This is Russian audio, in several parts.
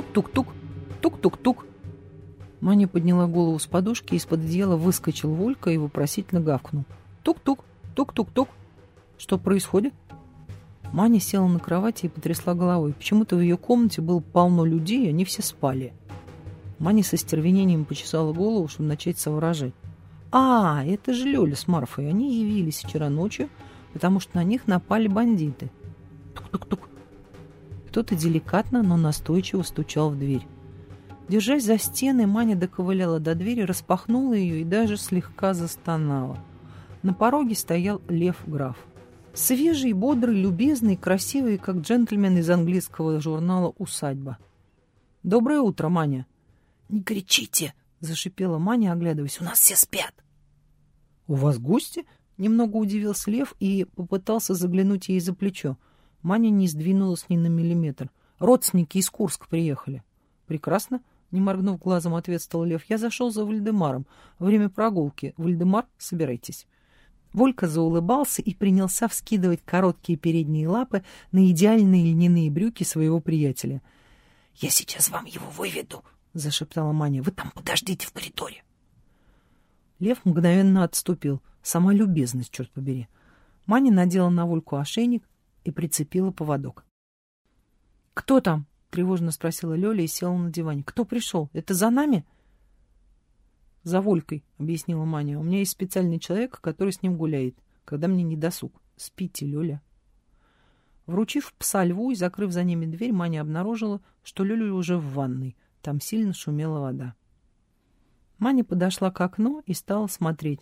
Тук-тук-тук, тук-тук-тук. Маня подняла голову с подушки, из-под одеяла выскочил Волька и вопросительно гавкнул. Тук-тук, тук-тук-тук. Что происходит? Маня села на кровати и потрясла головой. Почему-то в ее комнате было полно людей, и они все спали. Маня со стервенением почесала голову, чтобы начать соображать. «А, это же Лёля с Марфой. Они явились вчера ночью, потому что на них напали бандиты». Тук-тук-тук. Кто-то деликатно, но настойчиво стучал в дверь. Держась за стены, Маня доковыляла до двери, распахнула ее и даже слегка застонала. На пороге стоял Лев Граф. Свежий, бодрый, любезный, красивый, как джентльмен из английского журнала «Усадьба». «Доброе утро, Маня!» «Не кричите!» — зашипела Маня, оглядываясь. «У нас все спят!» «У вас гости?» — немного удивился Лев и попытался заглянуть ей за плечо. Маня не сдвинулась ни на миллиметр. «Родственники из Курска приехали». «Прекрасно!» — не моргнув глазом, ответствовал Лев. «Я зашел за Вальдемаром. Время прогулки. Вальдемар, собирайтесь». Волька заулыбался и принялся вскидывать короткие передние лапы на идеальные льняные брюки своего приятеля. «Я сейчас вам его выведу», — зашептала Маня. «Вы там подождите в коридоре». Лев мгновенно отступил. Сама любезность, черт побери. Маня надела на Вольку ошейник и прицепила поводок. «Кто там?» — тревожно спросила Лёля и села на диване. «Кто пришел? Это за нами?» «За Волькой», — объяснила Маня. «У меня есть специальный человек, который с ним гуляет, когда мне не досуг. Спите, Лёля». Вручив пса льву и закрыв за ними дверь, Маня обнаружила, что Лёля уже в ванной. Там сильно шумела вода. Маня подошла к окну и стала смотреть.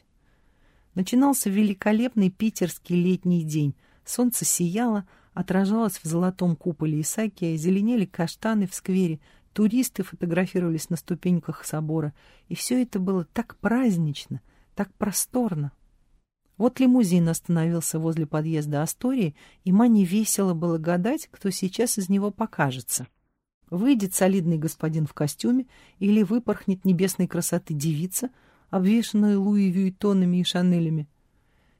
Начинался великолепный питерский летний день. Солнце сияло, отражалось в золотом куполе Исаакия, зеленели каштаны в сквере, Туристы фотографировались на ступеньках собора, и все это было так празднично, так просторно. Вот лимузин остановился возле подъезда Астории, и Мане весело было гадать, кто сейчас из него покажется. Выйдет солидный господин в костюме или выпорхнет небесной красоты девица, обвешанная Луи Вьюитонами и Шанелями.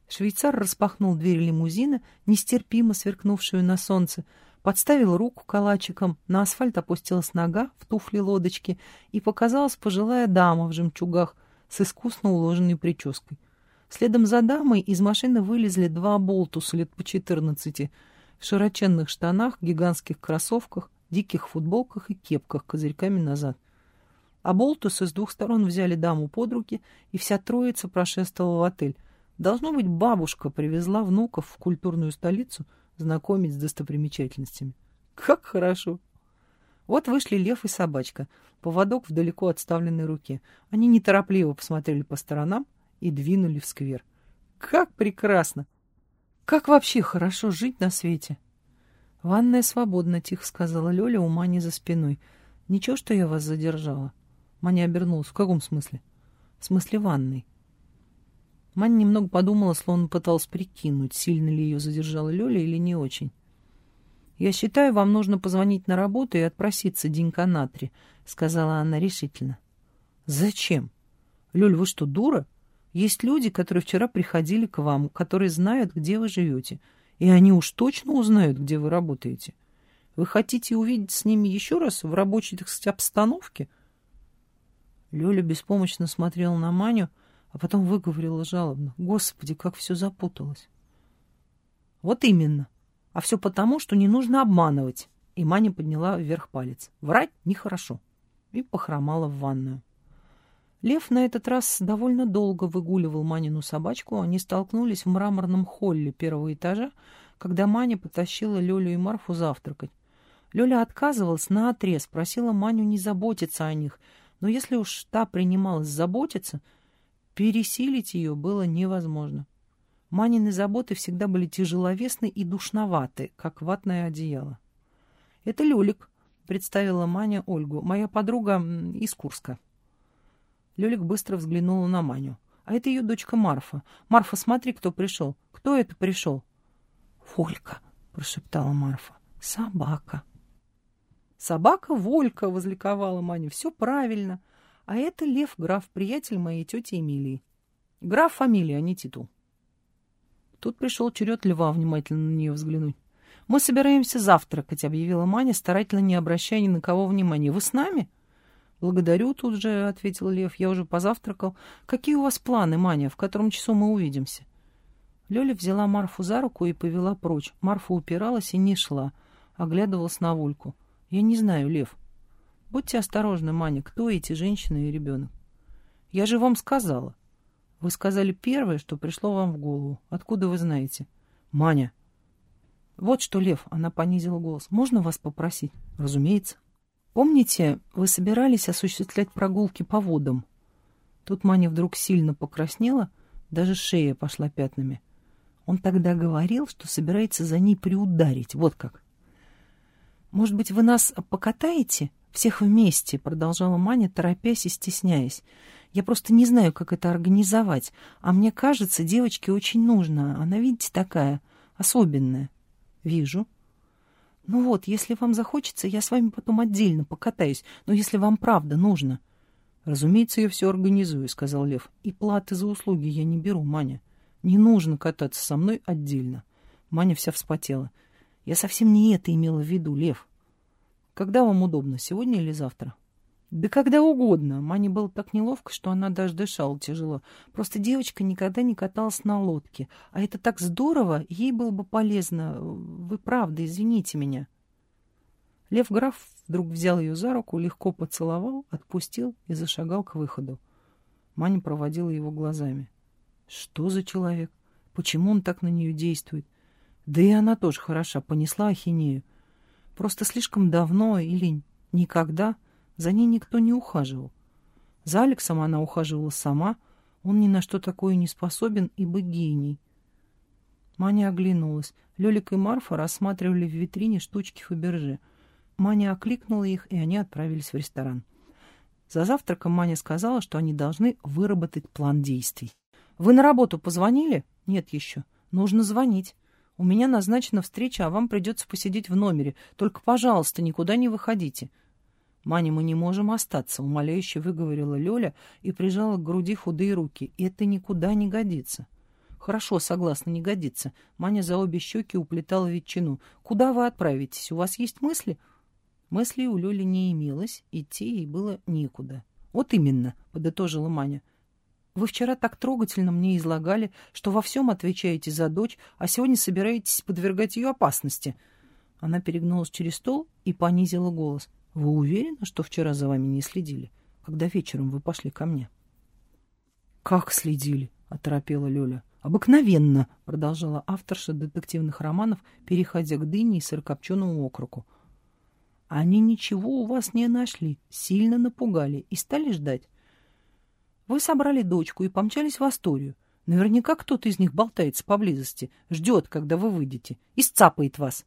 Швейцар распахнул дверь лимузина, нестерпимо сверкнувшую на солнце, подставил руку калачиком, на асфальт опустилась нога в туфли лодочки и показалась пожилая дама в жемчугах с искусно уложенной прической. Следом за дамой из машины вылезли два болтуса лет по четырнадцати в широченных штанах, гигантских кроссовках, диких футболках и кепках козырьками назад. А болтусы с двух сторон взяли даму под руки, и вся троица прошествовала в отель. Должно быть, бабушка привезла внуков в культурную столицу — знакомить с достопримечательностями. Как хорошо! Вот вышли лев и собачка, поводок в далеко отставленной руке. Они неторопливо посмотрели по сторонам и двинули в сквер. Как прекрасно! Как вообще хорошо жить на свете! Ванная свободна, тихо сказала Лёля у Мани за спиной. Ничего, что я вас задержала. Маня обернулась. В каком смысле? В смысле ванной. Маня немного подумала, словно пыталась прикинуть, сильно ли ее задержала Лёля или не очень. «Я считаю, вам нужно позвонить на работу и отпроситься денька на три», — сказала она решительно. «Зачем? Лёль, вы что, дура? Есть люди, которые вчера приходили к вам, которые знают, где вы живете, и они уж точно узнают, где вы работаете. Вы хотите увидеть с ними еще раз в рабочей, так сказать, обстановке?» Лёля беспомощно смотрела на Маню, — а потом выговорила жалобно. Господи, как все запуталось. Вот именно. А все потому, что не нужно обманывать. И Маня подняла вверх палец. Врать нехорошо. И похромала в ванную. Лев на этот раз довольно долго выгуливал Манину собачку. Они столкнулись в мраморном холле первого этажа, когда Маня потащила Лёлю и Марфу завтракать. Лёля отказывалась наотрез, просила Маню не заботиться о них, но если уж та принималась заботиться, Пересилить ее было невозможно. Манины заботы всегда были тяжеловесны и душноваты, как ватное одеяло. «Это Лёлик», — представила Маня Ольгу, — «моя подруга из Курска». Лёлик быстро взглянула на Маню. «А это ее дочка Марфа. Марфа, смотри, кто пришел. Кто это пришел?» «Волька», — прошептала Марфа. «Собака». «Собака Волька», — возликовала Маня. «Все правильно. А это Лев, граф, приятель моей тети Эмилии. Граф фамилия, а не титул. Тут пришел черед Льва внимательно на нее взглянуть. «Мы собираемся завтракать», — объявила Маня, старательно не обращая ни на кого внимания. «Вы с нами?» «Благодарю тут же», — ответил Лев. «Я уже позавтракал. Какие у вас планы, Маня? В котором часу мы увидимся?» Лёля взяла Марфу за руку и повела прочь. Марфа упиралась и не шла, оглядывалась на Вульку. «Я не знаю, Лев. Будьте осторожны, Маня, кто эти женщины и ребенок?» «Я же вам сказала». «Вы сказали первое, что пришло вам в голову. Откуда вы знаете?» «Маня». «Вот что, Лев», — она понизила голос, — «можно вас попросить?» «Разумеется». «Помните, вы собирались осуществлять прогулки по водам?» Тут Маня вдруг сильно покраснела, даже шея пошла пятнами. Он тогда говорил, что собирается за ней приударить. Вот как. «Может быть, вы нас покатаете? Всех вместе?» — продолжала Маня, торопясь и стесняясь. «Я просто не знаю, как это организовать. А мне кажется, девочке очень нужно. Она, видите, такая особенная». «Вижу». «Ну вот, если вам захочется, я с вами потом отдельно покатаюсь. Но если вам правда нужно...» «Разумеется, я все организую», — сказал Лев. «И платы за услуги я не беру, Маня. Не нужно кататься со мной отдельно. Маня вся вспотела. Я совсем не это имела в виду, Лев. Когда вам удобно, сегодня или завтра? Да когда угодно. Мане было так неловко, что она даже дышала тяжело. Просто девочка никогда не каталась на лодке. А это так здорово, ей было бы полезно. Вы правда, извините меня. Лев граф вдруг взял ее за руку, легко поцеловал, отпустил и зашагал к выходу. Маня проводила его глазами. Что за человек? Почему он так на нее действует? Да и она тоже хороша, понесла ахинею. Просто слишком давно или никогда за ней никто не ухаживал. За Алексом она ухаживала сама, он ни на что такое не способен, ибо гений. Маня оглянулась. Лёлик и Марфа рассматривали в витрине штучки Фаберже. Маня окликнула их, и они отправились в ресторан. За завтраком Маня сказала, что они должны выработать план действий. Вы на работу позвонили? Нет еще. Нужно звонить. У меня назначена встреча, а вам придется посидеть в номере. Только, пожалуйста, никуда не выходите. Маня, мы не можем остаться, умоляюще выговорила Лёля и прижала к груди худые руки. Это никуда не годится. Хорошо, согласна, не годится. Маня за обе щеки уплетала ветчину. Куда вы отправитесь? У вас есть мысли? Мыслей у Лёли не имелось, идти ей было некуда. Вот именно, подытожила Маня. Вы вчера так трогательно мне излагали, что во всем отвечаете за дочь, а сегодня собираетесь подвергать ее опасности. Она перегнулась через стол и понизила голос. Вы уверены, что вчера за вами не следили, когда вечером вы пошли ко мне? Как следили? оторопела Лёля. Обыкновенно, продолжала авторша детективных романов, переходя к дыне и сырокопченому округу. Они ничего у вас не нашли, сильно напугали и стали ждать. Вы собрали дочку и помчались в Асторию. Наверняка кто-то из них болтается поблизости, ждет, когда вы выйдете, и сцапает вас.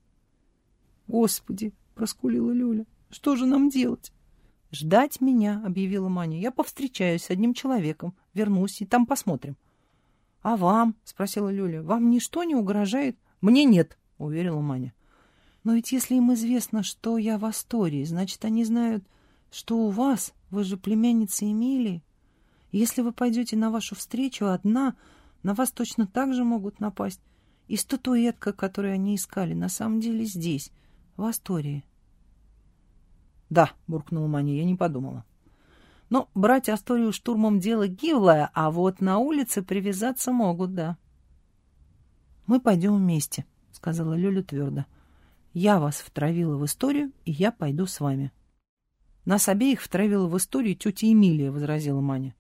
— Господи! — проскулила Люля. — Что же нам делать? — Ждать меня, — объявила Маня. — Я повстречаюсь с одним человеком, вернусь, и там посмотрим. — А вам? — спросила Люля. — Вам ничто не угрожает? — Мне нет, — уверила Маня. — Но ведь если им известно, что я в Астории, значит, они знают, что у вас, вы же племянница Эмилии. Если вы пойдете на вашу встречу одна, на вас точно так же могут напасть. И статуэтка, которую они искали, на самом деле здесь, в Астории. Да, буркнула Маня, я не подумала. Но брать Асторию штурмом дело гиблое, а вот на улице привязаться могут, да. Мы пойдем вместе, сказала Лёля твердо. Я вас втравила в историю, и я пойду с вами. Нас обеих втравила в историю тетя Эмилия, возразила Маня.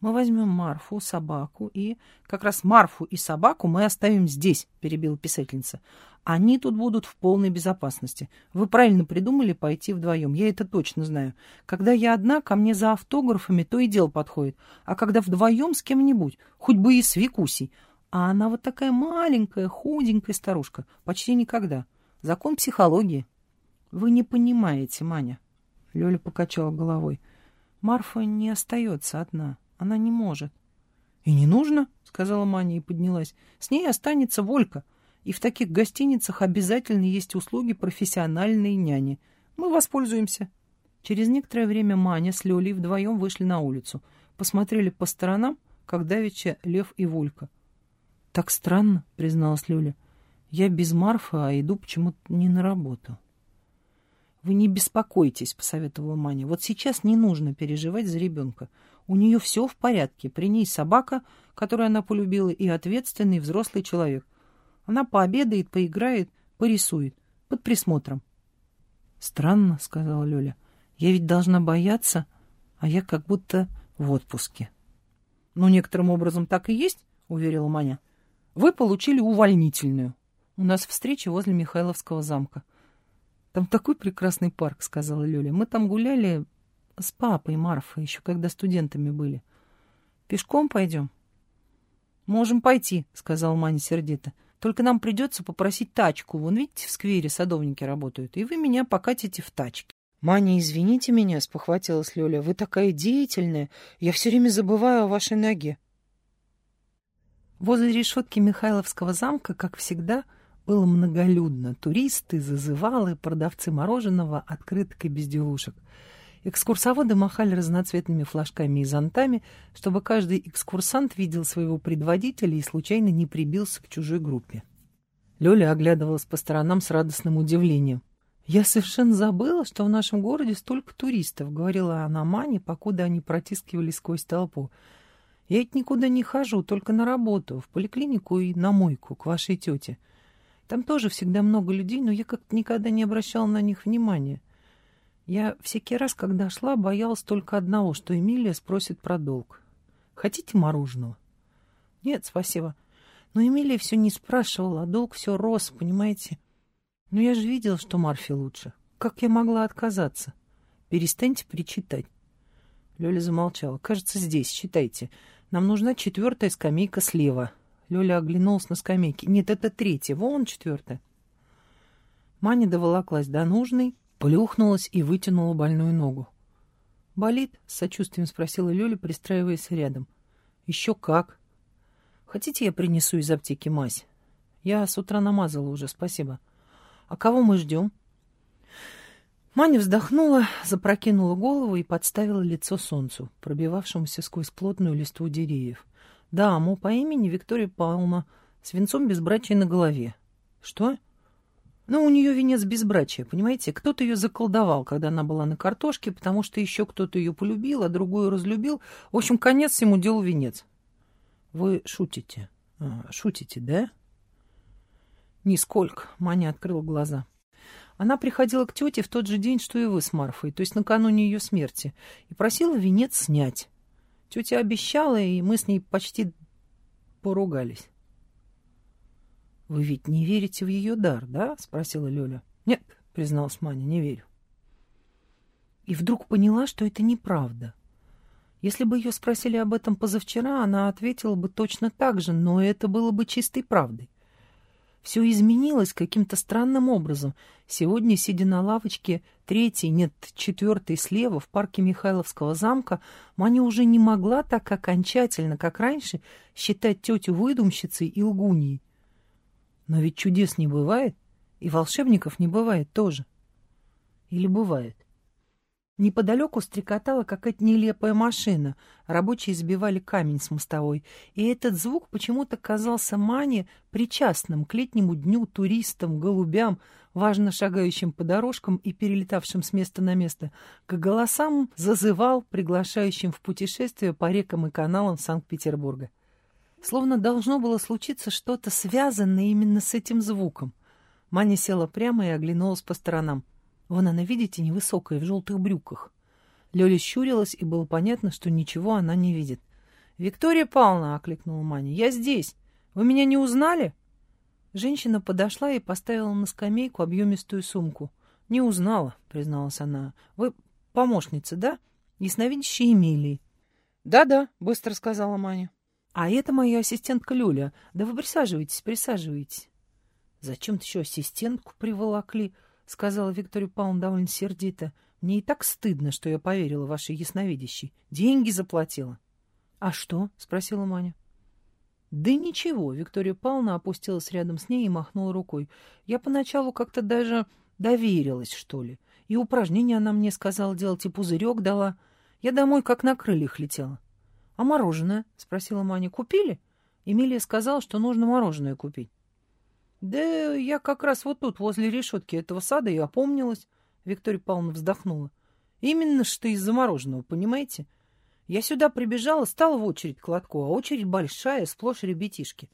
Мы возьмем Марфу, собаку и... Как раз Марфу и собаку мы оставим здесь, перебила писательница. Они тут будут в полной безопасности. Вы правильно придумали пойти вдвоем. Я это точно знаю. Когда я одна, ко мне за автографами то и дело подходит. А когда вдвоем с кем-нибудь, хоть бы и с Викусей. А она вот такая маленькая, худенькая старушка. Почти никогда. Закон психологии. Вы не понимаете, Маня. Лёля покачала головой. Марфа не остается одна. Она не может. — И не нужно, — сказала Маня и поднялась. — С ней останется Волька. И в таких гостиницах обязательно есть услуги профессиональной няни. Мы воспользуемся. Через некоторое время Маня с Лёлей вдвоем вышли на улицу. Посмотрели по сторонам, как давеча Лев и Волька. — Так странно, — призналась Лёля. Я без Марфа, а иду почему-то не на работу. Вы не беспокойтесь, посоветовала Маня. Вот сейчас не нужно переживать за ребенка. У нее все в порядке. При ней собака, которую она полюбила, и ответственный взрослый человек. Она пообедает, поиграет, порисует. Под присмотром. Странно, сказала Лёля. Я ведь должна бояться, а я как будто в отпуске. Ну, некоторым образом так и есть, уверила Маня. Вы получили увольнительную. У нас встреча возле Михайловского замка. Там такой прекрасный парк, сказала Лёля. Мы там гуляли с папой Марфой, еще когда студентами были. Пешком пойдем? Можем пойти, сказал Маня сердито. Только нам придется попросить тачку. Вон, видите, в сквере садовники работают, и вы меня покатите в тачке. «Маня, извините меня», — спохватилась Лёля. «Вы такая деятельная. Я все время забываю о вашей ноге». Возле решетки Михайловского замка, как всегда, — было многолюдно. Туристы, зазывалы, продавцы мороженого, открыток и безделушек. Экскурсоводы махали разноцветными флажками и зонтами, чтобы каждый экскурсант видел своего предводителя и случайно не прибился к чужой группе. Лёля оглядывалась по сторонам с радостным удивлением. «Я совершенно забыла, что в нашем городе столько туристов», — говорила она Мане, покуда они протискивались сквозь толпу. «Я ведь никуда не хожу, только на работу, в поликлинику и на мойку, к вашей тете. Там тоже всегда много людей, но я как-то никогда не обращала на них внимания. Я всякий раз, когда шла, боялась только одного, что Эмилия спросит про долг. «Хотите мороженого?» «Нет, спасибо». Но Эмилия все не спрашивала, а долг все рос, понимаете? Но я же видела, что Марфе лучше. Как я могла отказаться? Перестаньте причитать. Лёля замолчала. «Кажется, здесь. Читайте. Нам нужна четвертая скамейка слева». Лёля оглянулась на скамейке. Нет, это третья, вон четвертая. Маня доволоклась до нужной, плюхнулась и вытянула больную ногу. «Болит?» — с сочувствием спросила Лёля, пристраиваясь рядом. «Еще как!» «Хотите, я принесу из аптеки мазь?» «Я с утра намазала уже, спасибо». «А кого мы ждем?» Маня вздохнула, запрокинула голову и подставила лицо солнцу, пробивавшемуся сквозь плотную листву деревьев. Даму по имени Виктория Павловна с венцом безбрачия на голове. Что? Ну, у нее венец безбрачия, понимаете? Кто-то ее заколдовал, когда она была на картошке, потому что еще кто-то ее полюбил, а другую разлюбил. В общем, конец всему делу венец. Вы шутите? А, шутите, да? Нисколько. Маня открыла глаза. Она приходила к тете в тот же день, что и вы с Марфой, то есть накануне ее смерти, и просила венец снять. Тетя обещала, и мы с ней почти поругались. — Вы ведь не верите в ее дар, да? — спросила Лёля. — Нет, — призналась Маня, — не верю. И вдруг поняла, что это неправда. Если бы ее спросили об этом позавчера, она ответила бы точно так же, но это было бы чистой правдой. Все изменилось каким-то странным образом. Сегодня, сидя на лавочке третий, нет, четвертый слева в парке Михайловского замка, Маня уже не могла так окончательно, как раньше, считать тетю выдумщицей и лгуньей. Но ведь чудес не бывает, и волшебников не бывает тоже. Или бывает? Неподалеку стрекотала какая-то нелепая машина. Рабочие сбивали камень с мостовой. И этот звук почему-то казался Мане причастным к летнему дню туристам, голубям, важно шагающим по дорожкам и перелетавшим с места на место, к голосам зазывал, приглашающим в путешествие по рекам и каналам Санкт-Петербурга. Словно должно было случиться что-то связанное именно с этим звуком. Маня села прямо и оглянулась по сторонам. Вон она, видите, невысокая, в желтых брюках. Лёля щурилась, и было понятно, что ничего она не видит. «Виктория Павловна!» — окликнула Маня. «Я здесь! Вы меня не узнали?» Женщина подошла и поставила на скамейку объемистую сумку. «Не узнала», — призналась она. «Вы помощница, да? Ясновидящая Эмилии». «Да-да», — быстро сказала Маня. «А это моя ассистентка Люля. Да вы присаживайтесь, присаживайтесь». «Зачем-то еще ассистентку приволокли?» — сказала Виктория Павловна довольно сердито. — Мне и так стыдно, что я поверила вашей ясновидящей. Деньги заплатила. — А что? — спросила Маня. — Да ничего. Виктория Павловна опустилась рядом с ней и махнула рукой. Я поначалу как-то даже доверилась, что ли. И упражнения она мне сказала делать, и пузырек дала. Я домой как на крыльях летела. — А мороженое? — спросила Маня. — Купили? Эмилия сказала, что нужно мороженое купить. Да я как раз вот тут, возле решетки этого сада, и опомнилась. Виктория Павловна вздохнула. Именно что из-за мороженого, понимаете? Я сюда прибежала, стала в очередь к лотку, а очередь большая, сплошь ребятишки.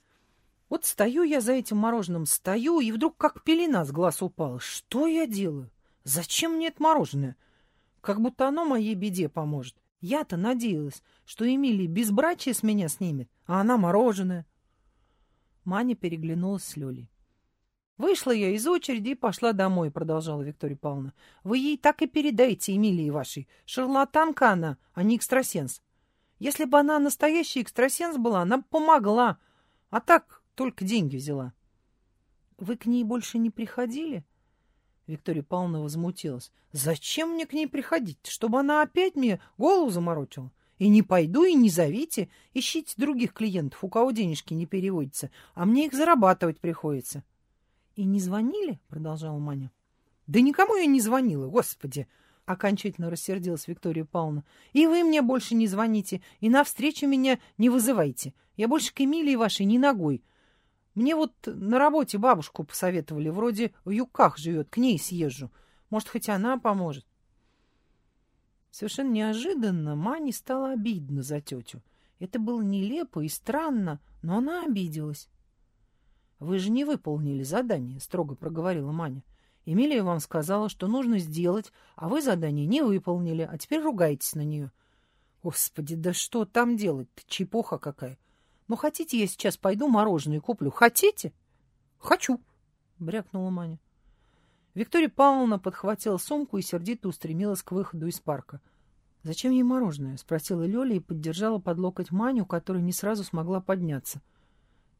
Вот стою я за этим мороженым, стою, и вдруг как пелена с глаз упала. Что я делаю? Зачем мне это мороженое? Как будто оно моей беде поможет. Я-то надеялась, что Эмилия безбрачие с меня снимет, а она мороженое. Маня переглянулась с Лёлей. «Вышла я из очереди и пошла домой», — продолжала Виктория Павловна. «Вы ей так и передайте, Эмилии вашей. Шарлатанка она, а не экстрасенс. Если бы она настоящий экстрасенс была, она бы помогла. А так только деньги взяла». «Вы к ней больше не приходили?» Виктория Павловна возмутилась. «Зачем мне к ней приходить? Чтобы она опять мне голову заморочила? И не пойду, и не зовите. Ищите других клиентов, у кого денежки не переводятся, а мне их зарабатывать приходится». «И не звонили?» — продолжала Маня. «Да никому я не звонила, господи!» — окончательно рассердилась Виктория Павловна. «И вы мне больше не звоните, и навстречу меня не вызывайте. Я больше к Эмилии вашей не ногой. Мне вот на работе бабушку посоветовали, вроде в Юках живет, к ней съезжу. Может, хоть она поможет». Совершенно неожиданно Мане стало обидно за тетю. Это было нелепо и странно, но она обиделась. «Вы же не выполнили задание», — строго проговорила Маня. «Эмилия вам сказала, что нужно сделать, а вы задание не выполнили, а теперь ругаетесь на нее». «Господи, да что там делать-то? Чепоха какая! Ну, хотите, я сейчас пойду мороженое куплю? Хотите?» «Хочу», — брякнула Маня. Виктория Павловна подхватила сумку и сердито устремилась к выходу из парка. «Зачем ей мороженое?» — спросила Лёля и поддержала под локоть Маню, которая не сразу смогла подняться.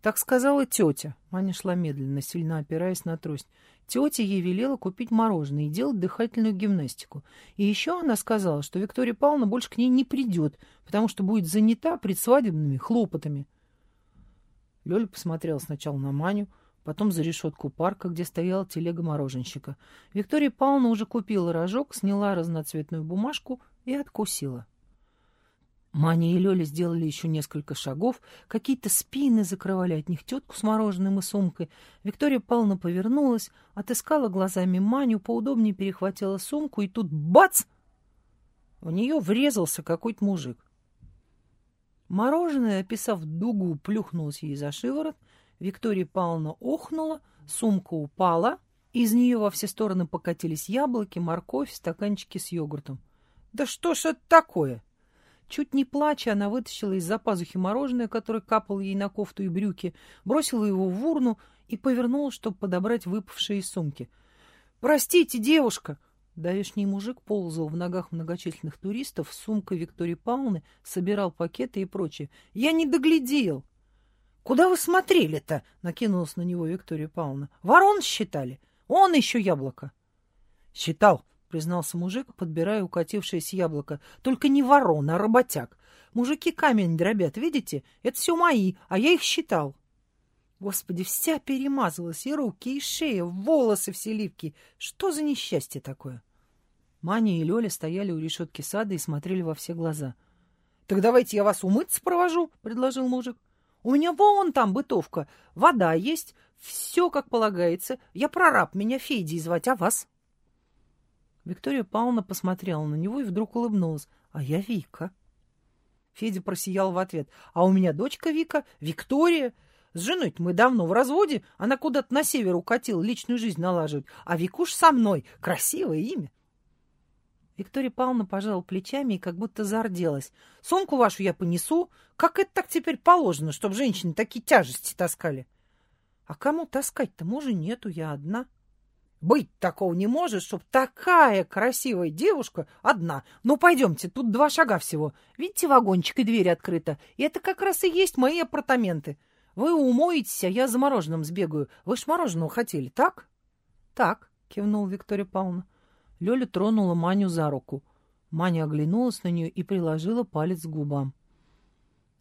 Так сказала тетя. Маня шла медленно, сильно опираясь на трость. Тетя ей велела купить мороженое и делать дыхательную гимнастику. И еще она сказала, что Виктория Павловна больше к ней не придет, потому что будет занята предсвадебными хлопотами. Лёля посмотрела сначала на Маню, потом за решетку парка, где стояла телега мороженщика. Виктория Павловна уже купила рожок, сняла разноцветную бумажку и откусила. Маня и Лёля сделали еще несколько шагов, какие-то спины закрывали от них тетку с мороженым и сумкой. Виктория Павловна повернулась, отыскала глазами Маню, поудобнее перехватила сумку, и тут бац! В нее врезался какой-то мужик. Мороженое, описав дугу, плюхнулось ей за шиворот. Виктория Павловна охнула, сумка упала, из нее во все стороны покатились яблоки, морковь, стаканчики с йогуртом. «Да что ж это такое?» Чуть не плача, она вытащила из-за пазухи мороженое, которое капало ей на кофту и брюки, бросила его в урну и повернула, чтобы подобрать выпавшие из сумки. «Простите, девушка!» Давешний мужик ползал в ногах многочисленных туристов, сумка Виктории Павловны, собирал пакеты и прочее. «Я не доглядел!» «Куда вы смотрели-то?» — накинулась на него Виктория Павловна. «Ворон считали? Он еще яблоко!» «Считал!» Признался мужик, подбирая укатившееся яблоко. Только не ворон, а работяг. Мужики камень дробят, видите? Это все мои, а я их считал. Господи, вся перемазалась, и руки, и шея, волосы все ливки. Что за несчастье такое? Маня и Лёля стояли у решетки сада и смотрели во все глаза. — Так давайте я вас умыться провожу, — предложил мужик. — У меня вон там бытовка, вода есть, все как полагается. Я прораб, меня Федей звать, а вас? Виктория Павловна посмотрела на него и вдруг улыбнулась. «А я Вика». Федя просиял в ответ. «А у меня дочка Вика, Виктория. С женой мы давно в разводе. Она куда-то на север укатила, личную жизнь налаживать. А Викуш со мной. Красивое имя». Виктория Павловна пожала плечами и как будто зарделась. «Сумку вашу я понесу. Как это так теперь положено, чтобы женщины такие тяжести таскали?» «А кому таскать-то? Мужа нету, я одна». Быть такого не может, чтоб такая красивая девушка одна. Ну, пойдемте, тут два шага всего. Видите, вагончик и дверь открыта. И это как раз и есть мои апартаменты. Вы умоетесь, а я за мороженым сбегаю. Вы ж мороженого хотели, так? Так, кивнула Виктория Павловна. Лёля тронула Маню за руку. Маня оглянулась на нее и приложила палец к губам.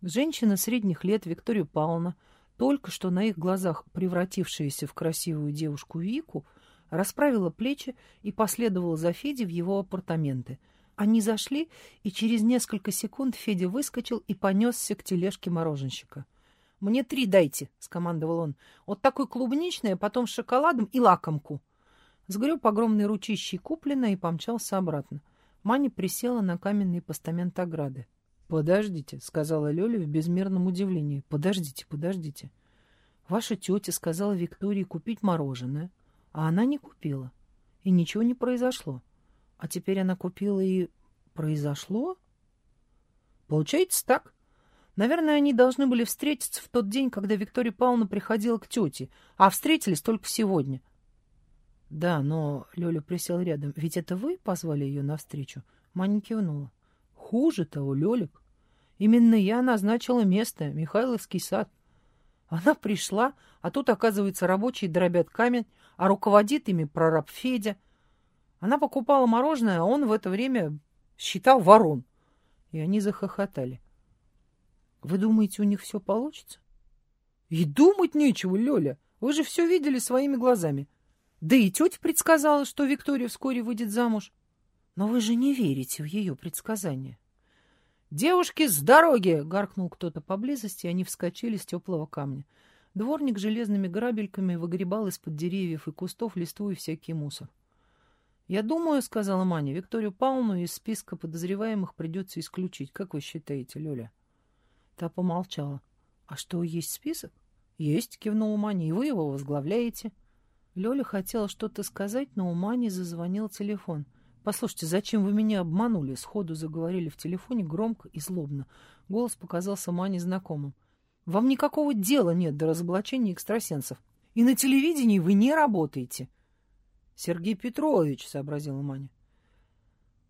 Женщина средних лет, Виктория Павловна, только что на их глазах превратившаяся в красивую девушку Вику, — расправила плечи и последовала за Федей в его апартаменты. Они зашли, и через несколько секунд Федя выскочил и понесся к тележке мороженщика. «Мне три дайте», — скомандовал он. «Вот такой клубничный, а потом с шоколадом и лакомку». Сгреб огромные ручищей куплено и помчался обратно. Маня присела на каменный постамент ограды. «Подождите», — сказала Лёля в безмерном удивлении. «Подождите, подождите. Ваша тетя сказала Виктории купить мороженое, а она не купила. И ничего не произошло. А теперь она купила и... произошло? Получается так. Наверное, они должны были встретиться в тот день, когда Виктория Павловна приходила к тете, а встретились только сегодня. Да, но Лёля присел рядом. Ведь это вы позвали ее навстречу? Маня кивнула. Хуже того, Лёлик. Именно я назначила место, Михайловский сад. Она пришла, а тут, оказывается, рабочие дробят камень, а руководит ими прораб Федя. Она покупала мороженое, а он в это время считал ворон. И они захохотали. Вы думаете, у них все получится? И думать нечего, Лёля. Вы же все видели своими глазами. Да и тетя предсказала, что Виктория вскоре выйдет замуж. Но вы же не верите в ее предсказания. «Девушки, с дороги!» — гаркнул кто-то поблизости, и они вскочили с теплого камня. Дворник железными грабельками выгребал из-под деревьев и кустов листву и всякий мусор. «Я думаю, — сказала Маня, — Викторию Павловну из списка подозреваемых придется исключить. Как вы считаете, Лёля?» Та помолчала. «А что, есть список?» «Есть», — кивнула Маня, — «и вы его возглавляете». Лёля хотела что-то сказать, но у Мани зазвонил телефон — «Послушайте, зачем вы меня обманули?» Сходу заговорили в телефоне громко и злобно. Голос показался Мане знакомым. «Вам никакого дела нет до разоблачения экстрасенсов. И на телевидении вы не работаете». «Сергей Петрович», — сообразила Маня.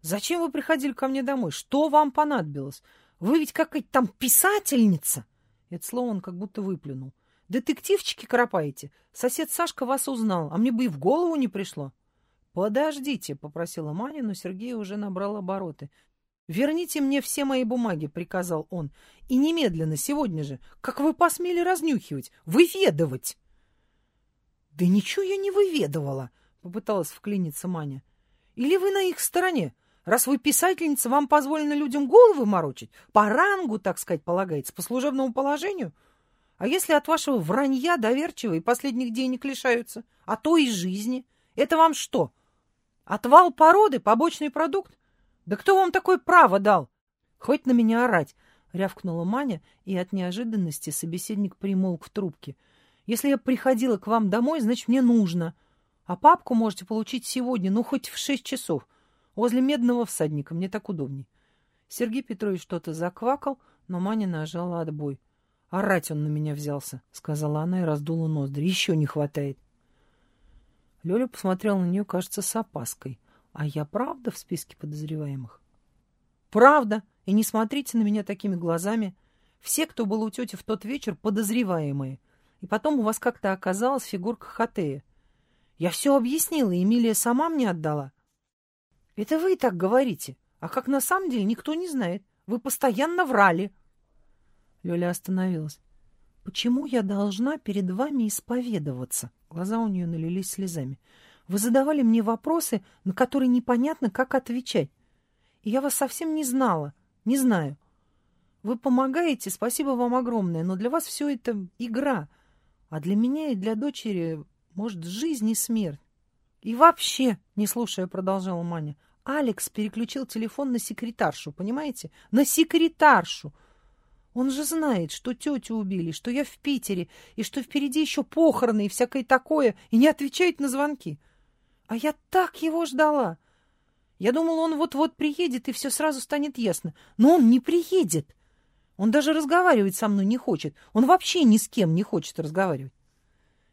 «Зачем вы приходили ко мне домой? Что вам понадобилось? Вы ведь какая-то там писательница!» Это слово он как будто выплюнул. «Детективчики кропаете. Сосед Сашка вас узнал, а мне бы и в голову не пришло». «Подождите», — попросила Маня, но Сергей уже набрал обороты. «Верните мне все мои бумаги», — приказал он. «И немедленно, сегодня же. Как вы посмели разнюхивать? Выведывать!» «Да ничего я не выведывала», — попыталась вклиниться Маня. «Или вы на их стороне? Раз вы писательница, вам позволено людям головы морочить? По рангу, так сказать, полагается, по служебному положению? А если от вашего вранья доверчивые последних денег лишаются? А то и жизни? Это вам что, Отвал породы, побочный продукт? Да кто вам такое право дал? Хоть на меня орать, рявкнула Маня, и от неожиданности собеседник примолк в трубке. Если я приходила к вам домой, значит, мне нужно. А папку можете получить сегодня, ну, хоть в шесть часов. Возле медного всадника, мне так удобней. Сергей Петрович что-то заквакал, но Маня нажала отбой. «Орать он на меня взялся», — сказала она и раздула ноздри. «Еще не хватает». Лёля посмотрел на нее, кажется, с опаской. А я правда в списке подозреваемых? Правда. И не смотрите на меня такими глазами. Все, кто был у тети в тот вечер, подозреваемые. И потом у вас как-то оказалась фигурка Хатея. Я все объяснила, и Эмилия сама мне отдала. Это вы так говорите. А как на самом деле, никто не знает. Вы постоянно врали. Лёля остановилась. Почему я должна перед вами исповедоваться? Глаза у нее налились слезами. Вы задавали мне вопросы, на которые непонятно, как отвечать. И я вас совсем не знала, не знаю. Вы помогаете, спасибо вам огромное, но для вас все это игра. А для меня и для дочери, может, жизнь и смерть. И вообще, не слушая, продолжала Маня, Алекс переключил телефон на секретаршу, понимаете? На секретаршу! Он же знает, что тетю убили, что я в Питере, и что впереди еще похороны и всякое такое, и не отвечает на звонки. А я так его ждала. Я думала, он вот-вот приедет, и все сразу станет ясно. Но он не приедет. Он даже разговаривать со мной не хочет. Он вообще ни с кем не хочет разговаривать.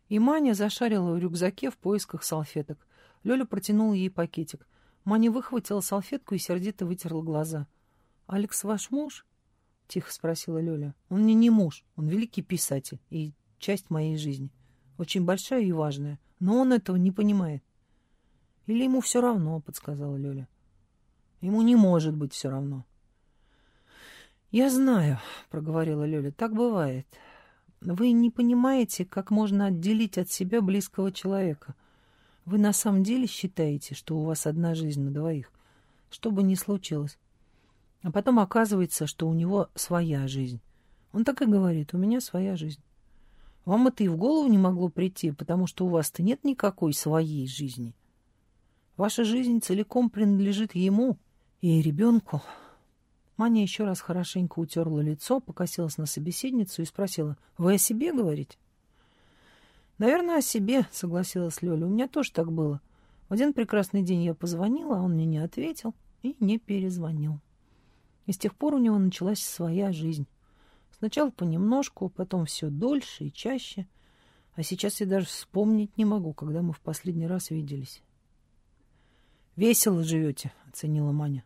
И Маня зашарила в рюкзаке в поисках салфеток. Лёля протянула ей пакетик. Маня выхватила салфетку и сердито вытерла глаза. — Алекс ваш муж? — тихо спросила Лёля. «Он мне не муж, он великий писатель и часть моей жизни. Очень большая и важная, но он этого не понимает». «Или ему все равно», — подсказала Лёля. «Ему не может быть все равно». «Я знаю», — проговорила Лёля, — «так бывает. Вы не понимаете, как можно отделить от себя близкого человека. Вы на самом деле считаете, что у вас одна жизнь на двоих, что бы ни случилось. А потом оказывается, что у него своя жизнь. Он так и говорит, у меня своя жизнь. Вам это и в голову не могло прийти, потому что у вас-то нет никакой своей жизни. Ваша жизнь целиком принадлежит ему и ребенку. Маня еще раз хорошенько утерла лицо, покосилась на собеседницу и спросила, «Вы о себе говорите?» «Наверное, о себе», — согласилась Лёля. «У меня тоже так было. В один прекрасный день я позвонила, а он мне не ответил и не перезвонил. И с тех пор у него началась своя жизнь. Сначала понемножку, потом все дольше и чаще. А сейчас я даже вспомнить не могу, когда мы в последний раз виделись. «Весело живете», — оценила Маня.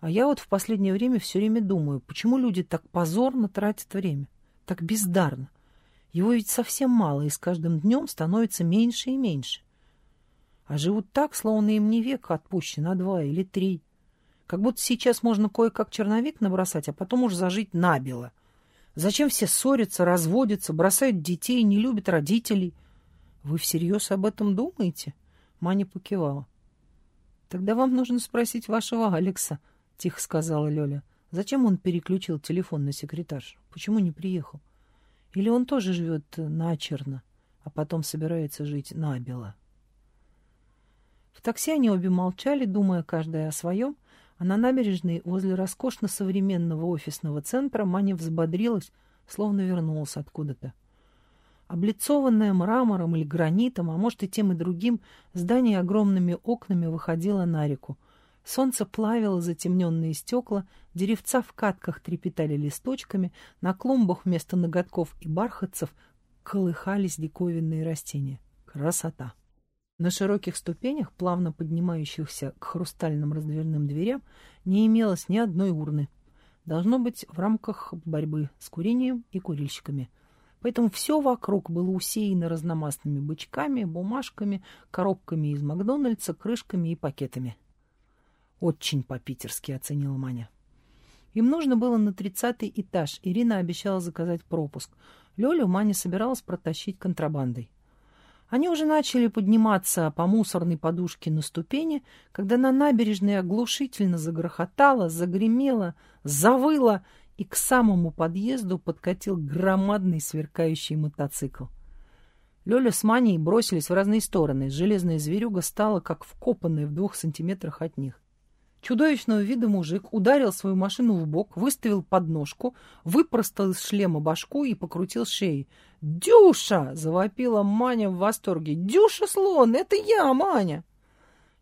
«А я вот в последнее время все время думаю, почему люди так позорно тратят время, так бездарно. Его ведь совсем мало, и с каждым днем становится меньше и меньше. А живут так, словно им не век отпущен, а два или три. Как будто сейчас можно кое-как черновик набросать, а потом уж зажить набело. Зачем все ссорятся, разводятся, бросают детей, не любят родителей? Вы всерьез об этом думаете? Маня покивала. Тогда вам нужно спросить вашего Алекса, тихо сказала Лёля. Зачем он переключил телефон на секретаршу? Почему не приехал? Или он тоже живет начерно, а потом собирается жить набело? В такси они обе молчали, думая каждая о своем, на набережной возле роскошно современного офисного центра Маня взбодрилась, словно вернулась откуда-то. Облицованное мрамором или гранитом, а может и тем и другим, здание огромными окнами выходило на реку. Солнце плавило затемненные стекла, деревца в катках трепетали листочками, на клумбах вместо ноготков и бархатцев колыхались диковинные растения. Красота! На широких ступенях, плавно поднимающихся к хрустальным раздверным дверям, не имелось ни одной урны. Должно быть в рамках борьбы с курением и курильщиками. Поэтому все вокруг было усеяно разномастными бычками, бумажками, коробками из Макдональдса, крышками и пакетами. Очень по-питерски оценила Маня. Им нужно было на тридцатый этаж. Ирина обещала заказать пропуск. Лёлю Маня собиралась протащить контрабандой. Они уже начали подниматься по мусорной подушке на ступени, когда на набережной оглушительно загрохотало, загремело, завыло, и к самому подъезду подкатил громадный сверкающий мотоцикл. Лёля с Маней бросились в разные стороны. Железная зверюга стала как вкопанная в двух сантиметрах от них. Чудовищного вида мужик ударил свою машину в бок, выставил подножку, выпростал из шлема башку и покрутил шеей. «Дюша!» — завопила Маня в восторге. «Дюша слон! Это я, Маня!»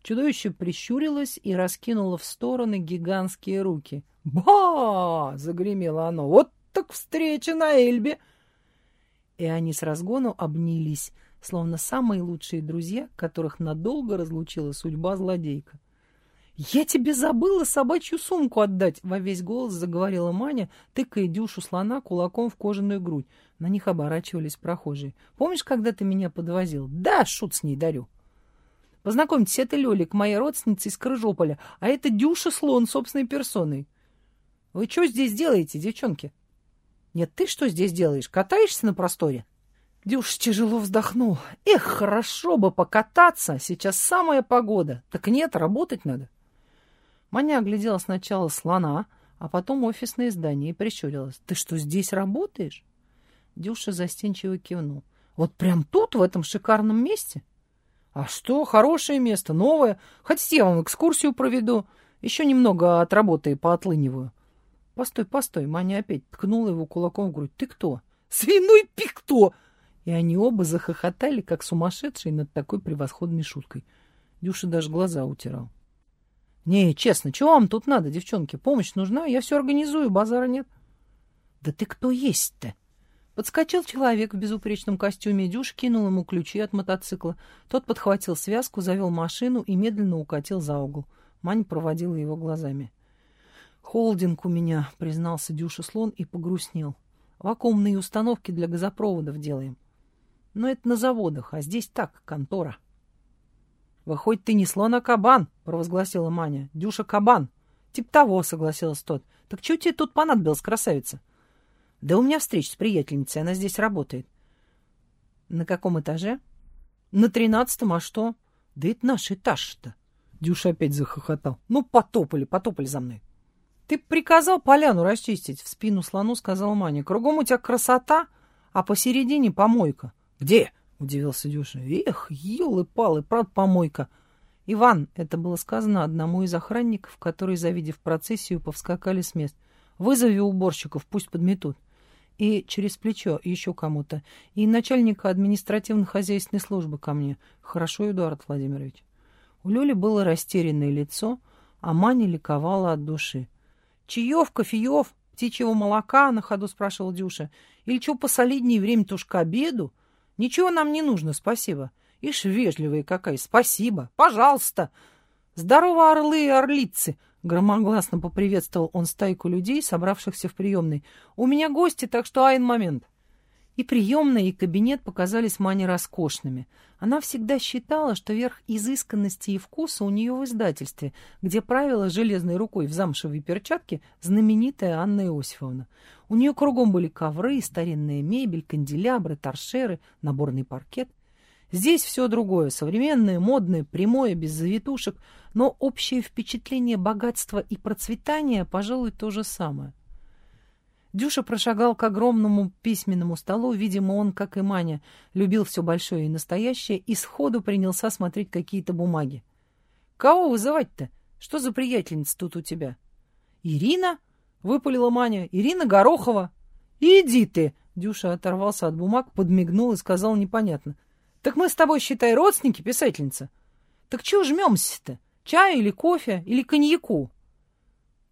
Чудовище прищурилось и раскинуло в стороны гигантские руки. «Ба!» — загремело оно. «Вот так встреча на Эльбе!» И они с разгону обнялись, словно самые лучшие друзья, которых надолго разлучила судьба злодейка. «Я тебе забыла собачью сумку отдать!» — во весь голос заговорила Маня, тыкая дюшу слона кулаком в кожаную грудь. На них оборачивались прохожие. «Помнишь, когда ты меня подвозил?» «Да, шут с ней дарю!» «Познакомьтесь, это Лёлик, моя родственница из Крыжополя, а это Дюша слон собственной персоной». «Вы что здесь делаете, девчонки?» «Нет, ты что здесь делаешь? Катаешься на просторе?» Дюш тяжело вздохнул. «Эх, хорошо бы покататься! Сейчас самая погода. Так нет, работать надо». Маня оглядела сначала слона, а потом офисное здание и прищурилась. «Ты что, здесь работаешь?» Дюша застенчиво кивнул. «Вот прям тут, в этом шикарном месте?» «А что, хорошее место, новое. Хотите, я вам экскурсию проведу? Еще немного от работы поотлыниваю». «Постой, постой!» Маня опять ткнула его кулаком в грудь. «Ты кто?» «Свиной пикто!» И они оба захохотали, как сумасшедшие над такой превосходной шуткой. Дюша даже глаза утирал. Не, честно, чего вам тут надо, девчонки? Помощь нужна? Я все организую, базара нет. Да ты кто есть-то? Подскочил человек в безупречном костюме, Дюш кинул ему ключи от мотоцикла. Тот подхватил связку, завел машину и медленно укатил за угол. Мань проводила его глазами. «Холдинг у меня», — признался Дюша слон и погрустнел. «Вакуумные установки для газопроводов делаем. Но это на заводах, а здесь так, контора». «Выходит, ты не слон, а кабан», — провозгласила Маня. «Дюша кабан». «Тип того», — согласился тот. «Так что тебе тут понадобилось, красавица?» «Да у меня встреча с приятельницей, она здесь работает». «На каком этаже?» «На тринадцатом, а что?» «Да это наш этаж-то». Дюша опять захохотал. «Ну, потопали, потопали за мной». ты приказал поляну расчистить, в спину слону сказал Маня. Кругом у тебя красота, а посередине помойка. Где? Удивился Дюша. Эх, елы-палы, правда помойка. Иван, это было сказано одному из охранников, которые, завидев процессию, повскакали с мест. Вызови уборщиков, пусть подметут. И через плечо еще кому-то. И начальника административно-хозяйственной службы ко мне. Хорошо, Эдуард Владимирович. У Лёли было растерянное лицо, а Маня ликовала от души. «Чаев, кофеев, птичьего молока?» — на ходу спрашивал Дюша. «Или что посолиднее время-то уж к обеду? Ничего нам не нужно, спасибо. Ишь, вежливая какая, спасибо, пожалуйста. Здорово, орлы и орлицы!» Громогласно поприветствовал он стайку людей, собравшихся в приемной. «У меня гости, так что айн момент». И приемная, и кабинет показались Мане роскошными. Она всегда считала, что верх изысканности и вкуса у нее в издательстве, где правила железной рукой в замшевой перчатке знаменитая Анна Иосифовна. У нее кругом были ковры, старинная мебель, канделябры, торшеры, наборный паркет. Здесь все другое, современное, модное, прямое, без завитушек, но общее впечатление богатства и процветания, пожалуй, то же самое. Дюша прошагал к огромному письменному столу. Видимо, он, как и Маня, любил все большое и настоящее, и сходу принялся смотреть какие-то бумаги. «Кого вызывать-то? Что за приятельница тут у тебя?» «Ирина?» — выпалила Маня. «Ирина Горохова». «Иди ты!» — Дюша оторвался от бумаг, подмигнул и сказал непонятно. «Так мы с тобой, считай, родственники, писательница. Так чего жмемся-то? Чаю или кофе, или коньяку?»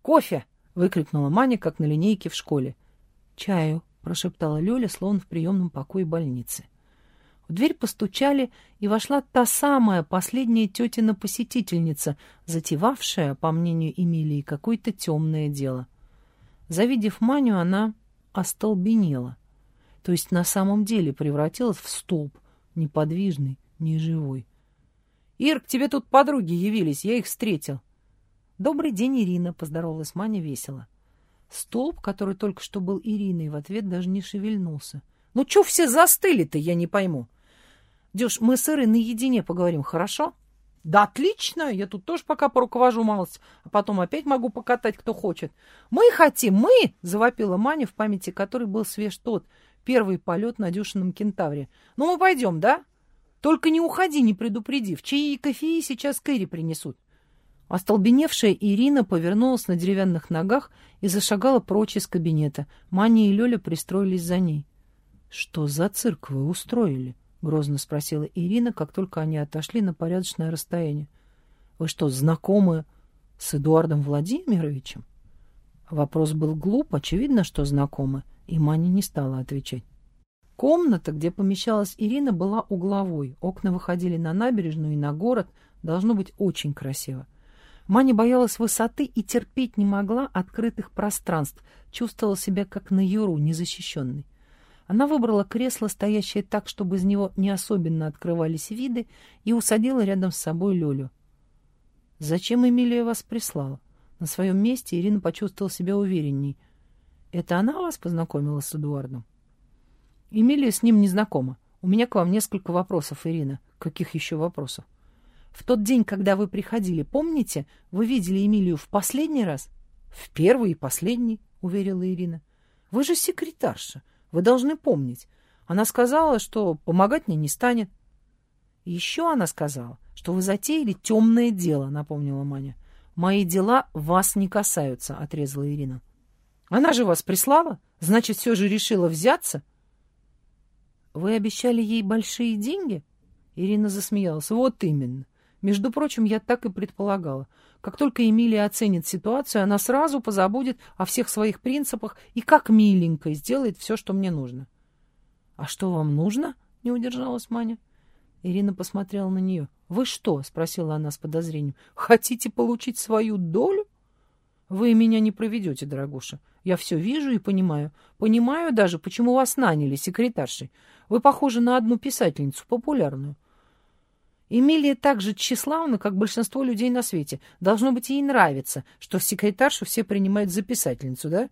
«Кофе!» — выкрикнула Маня, как на линейке в школе. «Чаю», — прошептала Лёля, словно в приемном покое больницы. В дверь постучали, и вошла та самая последняя тетина посетительница, затевавшая, по мнению Эмилии, какое-то темное дело. Завидев Маню, она остолбенела. То есть на самом деле превратилась в столб, неподвижный, неживой. «Ир, к тебе тут подруги явились, я их встретил», «Добрый день, Ирина!» — поздоровалась Маня весело. Столб, который только что был Ириной, в ответ даже не шевельнулся. «Ну, чё все застыли-то, я не пойму?» «Дюш, мы с Ирой наедине поговорим, хорошо?» «Да отлично! Я тут тоже пока поруковожу малость, а потом опять могу покатать, кто хочет. Мы хотим, мы!» — завопила Маня, в памяти которой был свеж тот, первый полет на Дюшином кентавре. «Ну, мы пойдем, да? Только не уходи, не предупредив. Чаи и кофеи сейчас Кэрри принесут». Остолбеневшая Ирина повернулась на деревянных ногах и зашагала прочь из кабинета. Маня и Лёля пристроились за ней. — Что за цирк вы устроили? — грозно спросила Ирина, как только они отошли на порядочное расстояние. — Вы что, знакомы с Эдуардом Владимировичем? Вопрос был глуп, очевидно, что знакомы, и Маня не стала отвечать. Комната, где помещалась Ирина, была угловой. Окна выходили на набережную и на город. Должно быть очень красиво. Маня боялась высоты и терпеть не могла открытых пространств, чувствовала себя как на юру, незащищенной. Она выбрала кресло, стоящее так, чтобы из него не особенно открывались виды, и усадила рядом с собой Лёлю. «Зачем Эмилия вас прислала?» На своем месте Ирина почувствовала себя уверенней. «Это она вас познакомила с Эдуардом?» «Эмилия с ним не знакома. У меня к вам несколько вопросов, Ирина». «Каких еще вопросов?» В тот день, когда вы приходили, помните, вы видели Эмилию в последний раз? В первый и последний, уверила Ирина. Вы же секретарша, вы должны помнить. Она сказала, что помогать мне не станет. Еще она сказала, что вы затеяли темное дело, напомнила Маня. Мои дела вас не касаются, отрезала Ирина. Она же вас прислала, значит, все же решила взяться. Вы обещали ей большие деньги? Ирина засмеялась. Вот именно. Между прочим, я так и предполагала. Как только Эмилия оценит ситуацию, она сразу позабудет о всех своих принципах и как миленько сделает все, что мне нужно. — А что вам нужно? — не удержалась Маня. Ирина посмотрела на нее. — Вы что? — спросила она с подозрением. — Хотите получить свою долю? — Вы меня не проведете, дорогуша. Я все вижу и понимаю. Понимаю даже, почему вас наняли секретаршей. Вы похожи на одну писательницу, популярную. Эмилия так же тщеславна, как большинство людей на свете. Должно быть, ей нравится, что секретаршу все принимают за писательницу, да?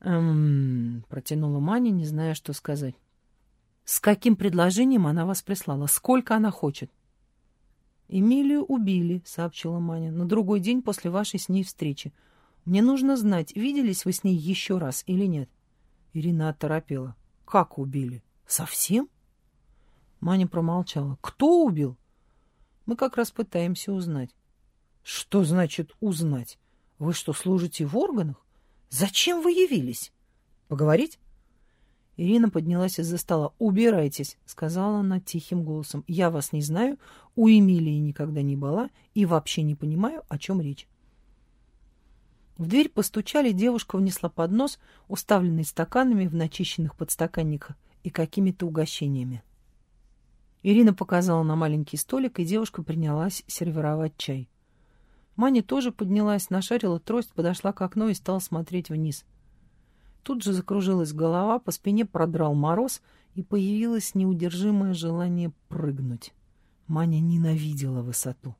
«Эм...» — протянула Маня, не зная, что сказать. «С каким предложением она вас прислала? Сколько она хочет?» «Эмилию убили», — сообщила Маня, — «на другой день после вашей с ней встречи. Мне нужно знать, виделись вы с ней еще раз или нет. Ирина оторопела. Как убили? Совсем? Маня промолчала. Кто убил? Мы как раз пытаемся узнать. Что значит узнать? Вы что, служите в органах? Зачем вы явились? Поговорить? Ирина поднялась из-за стола. «Убирайтесь», — сказала она тихим голосом. «Я вас не знаю, у Эмилии никогда не была и вообще не понимаю, о чем речь». В дверь постучали, девушка внесла поднос, уставленный стаканами в начищенных подстаканниках и какими-то угощениями. Ирина показала на маленький столик, и девушка принялась сервировать чай. Маня тоже поднялась, нашарила трость, подошла к окну и стала смотреть вниз. Тут же закружилась голова, по спине продрал мороз, и появилось неудержимое желание прыгнуть. Маня ненавидела высоту.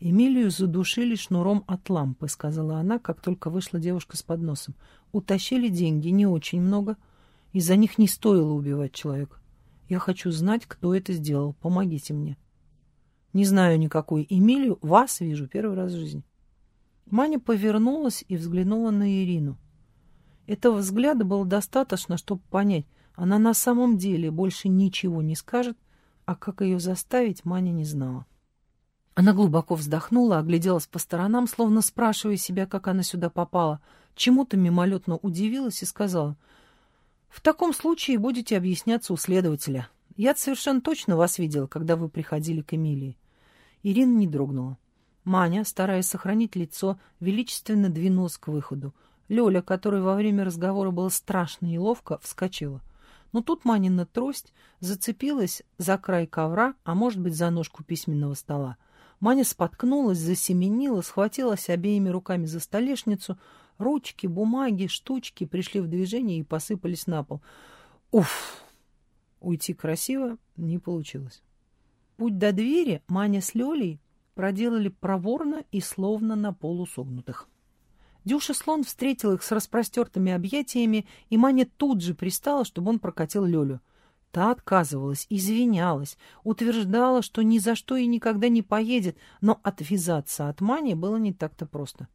«Эмилию задушили шнуром от лампы», — сказала она, как только вышла девушка с подносом. «Утащили деньги, не очень много. Из-за них не стоило убивать человека. Я хочу знать, кто это сделал. Помогите мне». «Не знаю никакой Эмилию, вас вижу первый раз в жизни». Маня повернулась и взглянула на Ирину. Этого взгляда было достаточно, чтобы понять, она на самом деле больше ничего не скажет, а как ее заставить, Маня не знала. Она глубоко вздохнула, огляделась по сторонам, словно спрашивая себя, как она сюда попала. Чему-то мимолетно удивилась и сказала, «В таком случае будете объясняться у следователя. Я совершенно точно вас видела, когда вы приходили к Эмилии». Ирина не дрогнула. Маня, стараясь сохранить лицо, величественно двинулась к выходу. Лёля, которой во время разговора было страшно неловко, вскочила. Но тут Манина трость зацепилась за край ковра, а может быть, за ножку письменного стола. Маня споткнулась, засеменила, схватилась обеими руками за столешницу. Ручки, бумаги, штучки пришли в движение и посыпались на пол. Уф! Уйти красиво не получилось. Путь до двери Маня с Лёлей проделали проворно и словно на полусогнутых. Дюша слон встретил их с распростертыми объятиями, и Маня тут же пристала, чтобы он прокатил Лёлю. Та отказывалась, извинялась, утверждала, что ни за что и никогда не поедет, но отвязаться от Мани было не так-то просто.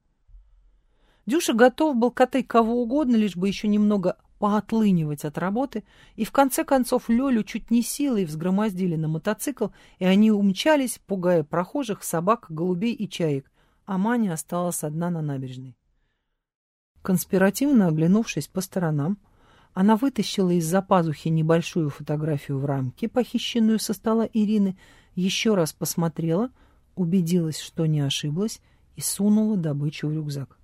Дюша готов был катать кого угодно, лишь бы еще немного поотлынивать от работы, и в конце концов Лёлю чуть не силой взгромоздили на мотоцикл, и они умчались, пугая прохожих, собак, голубей и чаек, а Маня осталась одна на набережной. Конспиративно оглянувшись по сторонам, она вытащила из-за пазухи небольшую фотографию в рамке, похищенную со стола Ирины, еще раз посмотрела, убедилась, что не ошиблась, и сунула добычу в рюкзак.